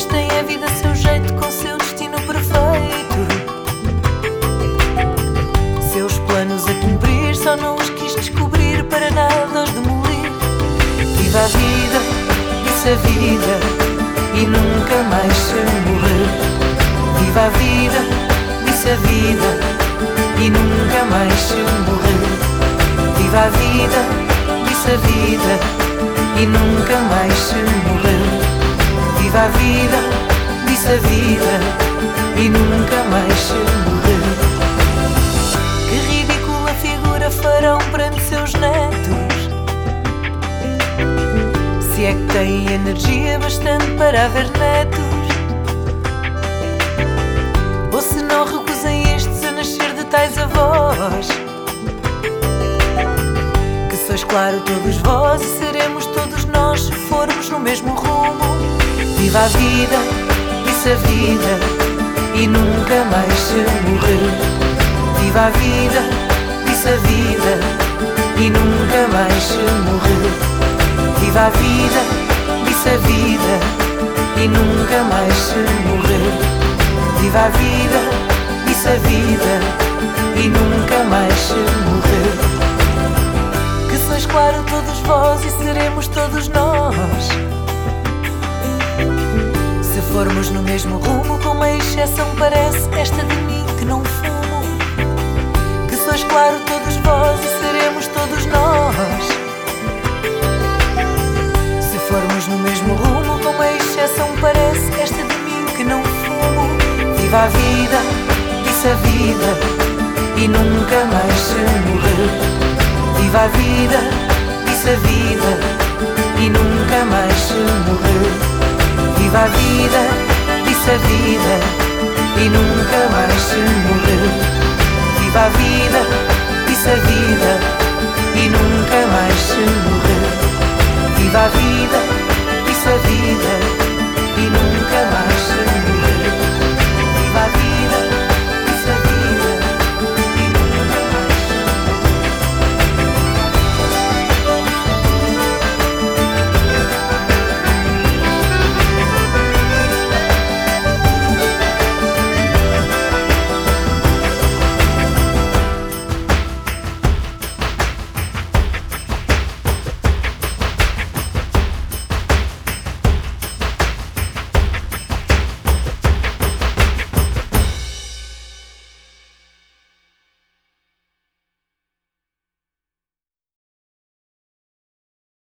Mas tem a vida seu jeito com seu destino perfeito. Seus planos a cumprir Só não os quis descobrir para nada os demolir. Viva a vida, isso é vida E nunca mais se morrer. Viva a vida, isso é vida E nunca mais se morrer. Viva a vida, isso é vida e nunca mais se morreu. Viva a vida, disse a vida, e nunca mais se morreu. Que ridícula figura farão perante seus netos. Se é que têm energia bastante para haver netos. Ou se não recusem estes a nascer de tais avós. Que sois claro todos vós e seremos todos nós se formos no mesmo rumo. Viva a vida, disse a vida, e nunca mais se morreu. Viva a vida, disse a vida, e nunca mais se morreu. Viva a vida, disse a vida, e nunca mais se morreu. Viva a vida, disse a vida, e nunca mais se morreu. Que sois claro todos vós e seremos todos nós. Formos no mesmo rumo, com uma exceção parece esta de mim que não fumo. Que sois claro todos vós e seremos todos nós. Se formos no mesmo rumo, com uma exceção parece esta de mim que não fumo. Viva a vida, disse a vida, e nunca mais se morreu. Viva a vida, disse a vida, e nunca. Viva a vida, disse a vida, e nunca mais se morreu. Viva a vida, disse a vida,